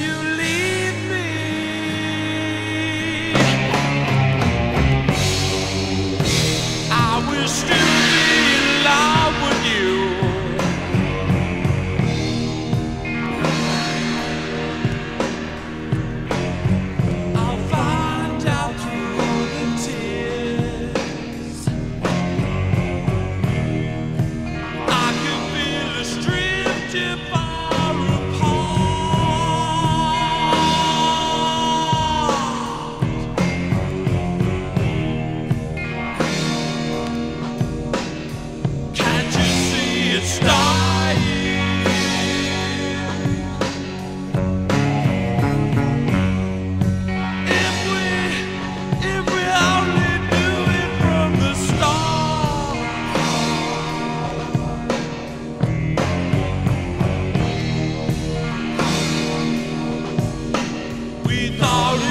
you leave without